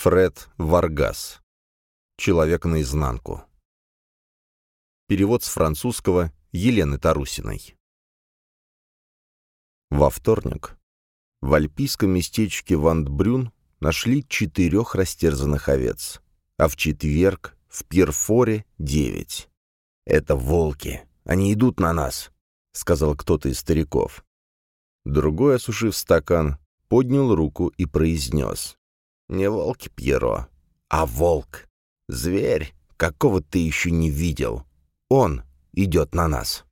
Фред Варгас. Человек наизнанку. Перевод с французского Елены Тарусиной. Во вторник в альпийском местечке Вандбрюн нашли четырех растерзанных овец, а в четверг в Пирфоре девять. «Это волки. Они идут на нас», — сказал кто-то из стариков. Другой, осушив стакан, поднял руку и произнес. «Не волки, Пьеро, а волк. Зверь, какого ты еще не видел. Он идет на нас».